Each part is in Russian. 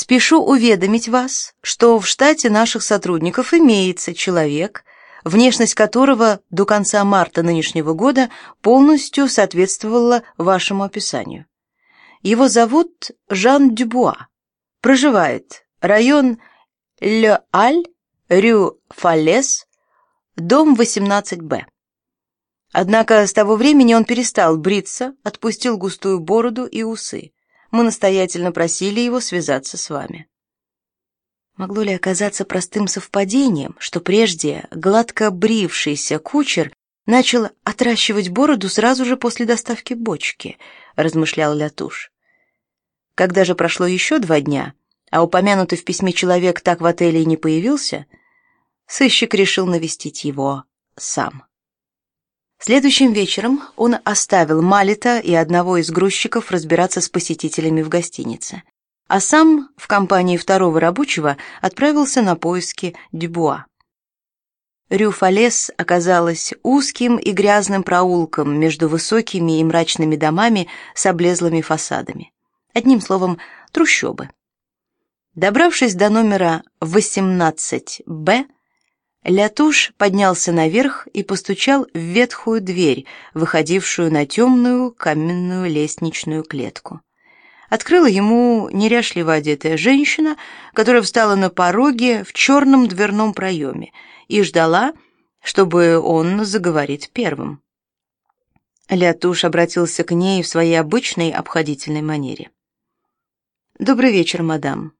Спешу уведомить вас, что в штате наших сотрудников имеется человек, внешность которого до конца марта нынешнего года полностью соответствовала вашему описанию. Его зовут Жан Дюбуа. Проживает район Ле-Аль, Рю-Фалес, дом 18-Б. Однако с того времени он перестал бриться, отпустил густую бороду и усы. Мы настоятельно просили его связаться с вами. Могло ли оказаться простым совпадением, что прежде гладко брившийся кучер начал отращивать бороду сразу же после доставки бочки, размышлял Лятуш. Когда же прошло еще два дня, а упомянутый в письме человек так в отеле и не появился, сыщик решил навестить его сам. Следующим вечером он оставил Малита и одного из грузчиков разбираться с посетителями в гостинице, а сам в компании второго рабочего отправился на поиски Дюбуа. Рюфалес оказалась узким и грязным проулком между высокими и мрачными домами с облезлыми фасадами. Одним словом, трущобы. Добравшись до номера 18-Б, Лятуш поднялся наверх и постучал в ветхую дверь, выходившую на темную каменную лестничную клетку. Открыла ему неряшливо одетая женщина, которая встала на пороге в черном дверном проеме и ждала, чтобы он заговорит первым. Лятуш обратился к ней в своей обычной обходительной манере. «Добрый вечер, мадам.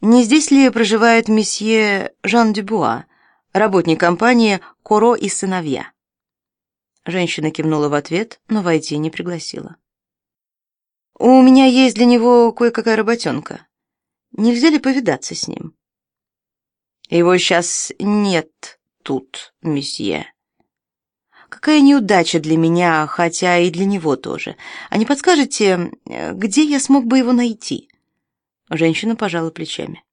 Не здесь ли проживает месье Жан Дюбуа?» Работник компании Коро и сыновья. Женщина кивнула в ответ, но войти не пригласила. У меня есть для него кое-какая работенка. Нельзя ли повидаться с ним? Его сейчас нет тут, месье. Какая неудача для меня, хотя и для него тоже. А не подскажете, где я смог бы его найти? Женщина пожала плечами.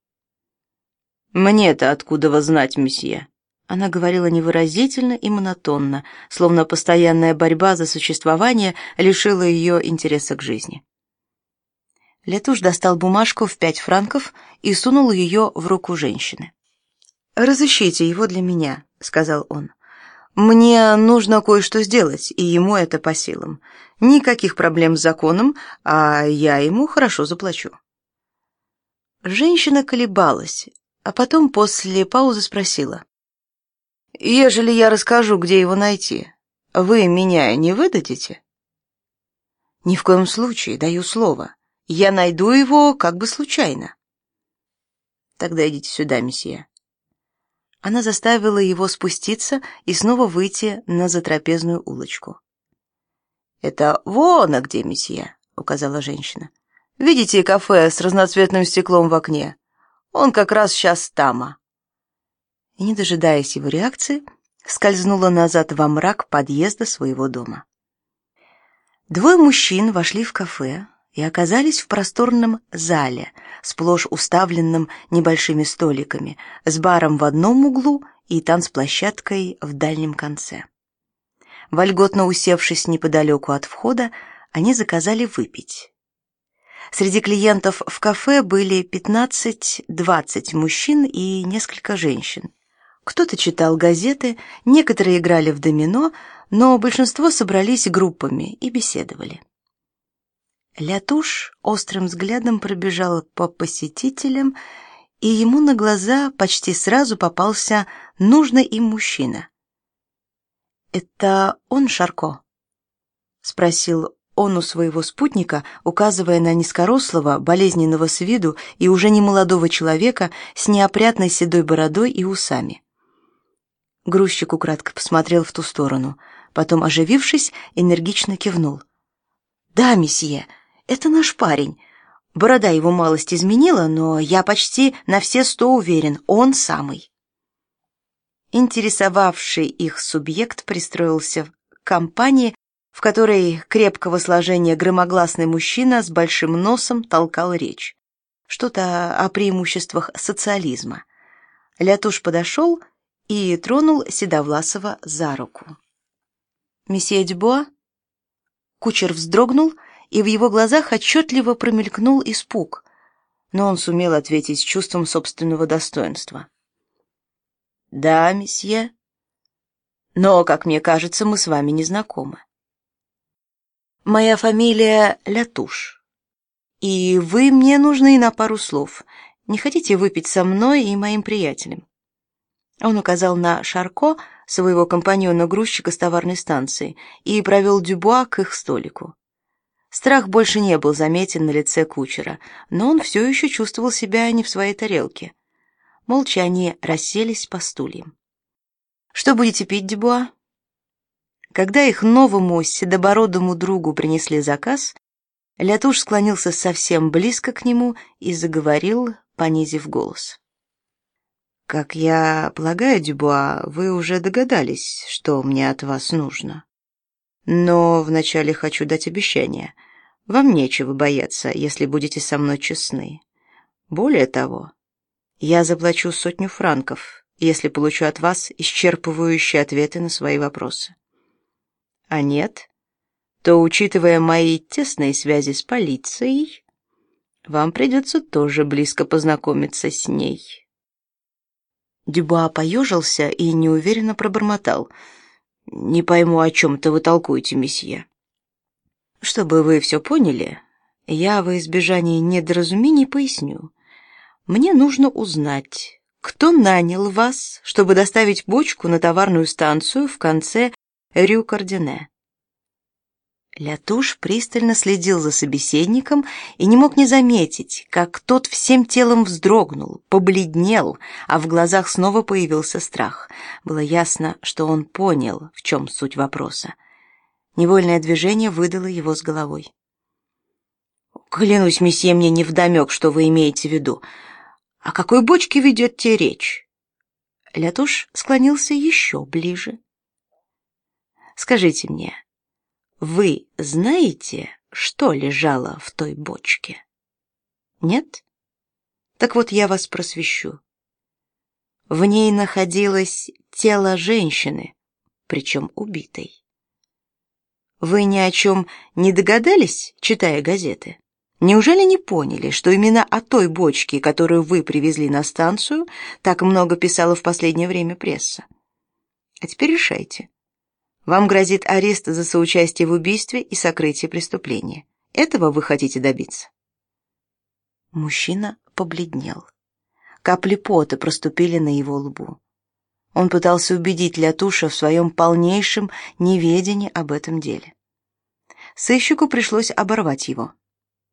«Мне-то откуда вас знать, месье?» Она говорила невыразительно и монотонно, словно постоянная борьба за существование лишила ее интереса к жизни. Летуш достал бумажку в пять франков и сунул ее в руку женщины. «Разыщите его для меня», — сказал он. «Мне нужно кое-что сделать, и ему это по силам. Никаких проблем с законом, а я ему хорошо заплачу». Женщина колебалась, а потом после паузы спросила. «Ежели я расскажу, где его найти, вы меня не выдадите?» «Ни в коем случае, даю слово. Я найду его как бы случайно». «Тогда идите сюда, месье». Она заставила его спуститься и снова выйти на затрапезную улочку. «Это вон, а где, месье», — указала женщина. «Видите кафе с разноцветным стеклом в окне? Он как раз сейчас тама. И, не дожидаясь его реакции, скользнула назад во мрак подъезда своего дома. Двое мужчин вошли в кафе и оказались в просторном зале, сплошь уставленном небольшими столиками, с баром в одном углу и танцплощадкой в дальнем конце. Вольготно усевшись неподалеку от входа, они заказали выпить. Среди клиентов в кафе были 15-20 мужчин и несколько женщин. Кто-то читал газеты, некоторые играли в домино, но большинство собрались группами и беседовали. Лятуш острым взглядом пробежал по посетителям, и ему на глаза почти сразу попался нужный им мужчина. «Это он, Шарко?» — спросил он у своего спутника, указывая на низкорослого, болезненного с виду и уже немолодого человека с неопрятной седой бородой и усами. Грузчик украдко посмотрел в ту сторону, потом, оживившись, энергично кивнул. «Да, месье, это наш парень. Борода его малость изменила, но я почти на все сто уверен, он самый». Интересовавший их субъект пристроился в компании, в которой крепкого сложения громогласный мужчина с большим носом толкал речь. Что-то о преимуществах социализма. Лятуш подошел и тронул Седовласова за руку. «Месье Дюбуа?» Кучер вздрогнул, и в его глазах отчетливо промелькнул испуг. но он сумел ответить с чувством собственного достоинства. «Да, месье, но, как мне кажется, мы с вами не знакомы. Моя фамилия Лятуш, и вы мне нужны на пару слов. Не хотите выпить со мной и моим приятелем?» Он указал на Шарко, своего компаньона-грузчика с товарной станции, и провел Дюбуа к их столику. Страх больше не был заметен на лице кучера, но он все еще чувствовал себя не в своей тарелке. Молча они расселись по стульям. «Что будете пить, Дебуа?» Когда их новому седобородому другу принесли заказ, Лятуш склонился совсем близко к нему и заговорил, понизив голос. «Как я полагаю, Дюбуа, вы уже догадались, что мне от вас нужно. Но вначале хочу дать обещание. Вам нечего бояться, если будете со мной честны. Более того, я заплачу сотню франков, если получу от вас исчерпывающие ответы на свои вопросы. А нет, то, учитывая мои тесные связи с полицией, вам придется тоже близко познакомиться с ней. Дюба поежился и неуверенно пробормотал. «Не пойму, о чем-то вы толкуете, месье». «Чтобы вы все поняли, я во избежание недоразумений поясню. Мне нужно узнать, кто нанял вас, чтобы доставить бочку на товарную станцию в конце Рю-Кардене. Лятуш пристально следил за собеседником и не мог не заметить, как тот всем телом вздрогнул, побледнел, а в глазах снова появился страх. Было ясно, что он понял, в чем суть вопроса. Невольное движение выдало его с головой. «Клянусь, месье, мне невдомек, что вы имеете в виду. О какой бочке ведете речь? Лятуш склонился еще ближе. Скажите мне, вы знаете, что лежало в той бочке? Нет? Так вот я вас просвещу. В ней находилось тело женщины, причем убитой. Вы ни о чем не догадались, читая газеты? Неужели не поняли, что именно о той бочке, которую вы привезли на станцию, так много писала в последнее время пресса? А теперь решайте. Вам грозит арест за соучастие в убийстве и сокрытие преступления. Этого вы хотите добиться? Мужчина побледнел. Капли пота проступили на его лбу. Он пытался убедить Лятуша в своем полнейшем неведении об этом деле. Сыщику пришлось оборвать его.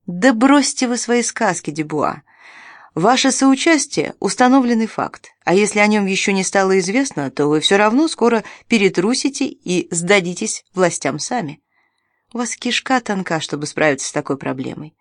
Да бросьте вы свои сказки, Дебуа. Ваше соучастие установленный факт, а если о нем еще не стало известно, то вы все равно скоро перетрусите и сдадитесь властям сами. У вас кишка тонка, чтобы справиться с такой проблемой.